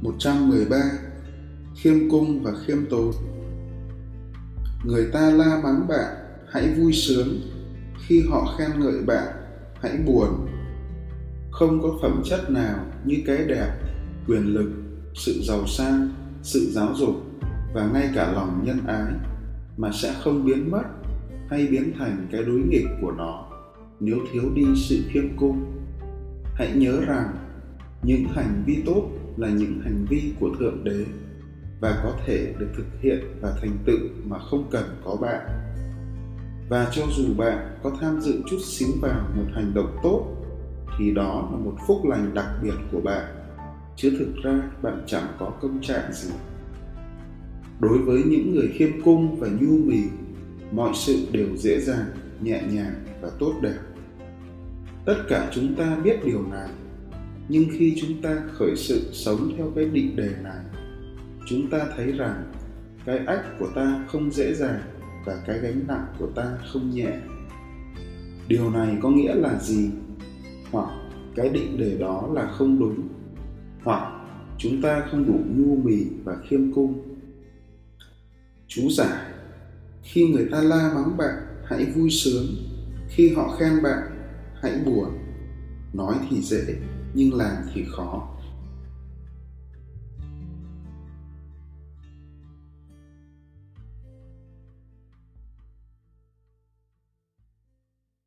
113 Khiêm cung và khiêm tốn Người ta la mắng bạn, hãy vui sướng. Khi họ khen ngợi bạn, hãy buồn. Không có phẩm chất nào như cái đẹp, quyền lực, sự giàu sang, sự giáo dục và ngay cả lòng nhân ái mà sẽ không biến mất hay biến thành cái đối nghịch của nó nếu thiếu đi sự khiêm cung. Hãy nhớ rằng những hành vi tốt là những hành vi của thượng đế và có thể được thực hiện và thành tựu mà không cần có bạn. Và cho dù bạn có tham dự chút xíu vào một hành động tốt, thì đó là một phúc lành đặc biệt của bạn, chứ thực ra bạn chẳng có công trạng gì. Đối với những người khiêm cung và nhu mì, mọi sự đều dễ dàng, nhẹ nhàng và tốt đẹp. Tất cả chúng ta biết điều này nhưng khi chúng ta khởi sự sống theo cái định đề này, chúng ta thấy rằng cái ách của ta không dễ dàng và cái gánh nặng của ta không nhẹ. Điều này có nghĩa là gì? Hoặc cái định đề đó là không đúng, hoặc chúng ta không đủ nhu mì và khiêm cung. Chú giải, khi người ta la mắng bạn, hãy vui sướng. Khi họ khen bạn, hãy buồn. Nói thì dễ nhưng làm thì khó.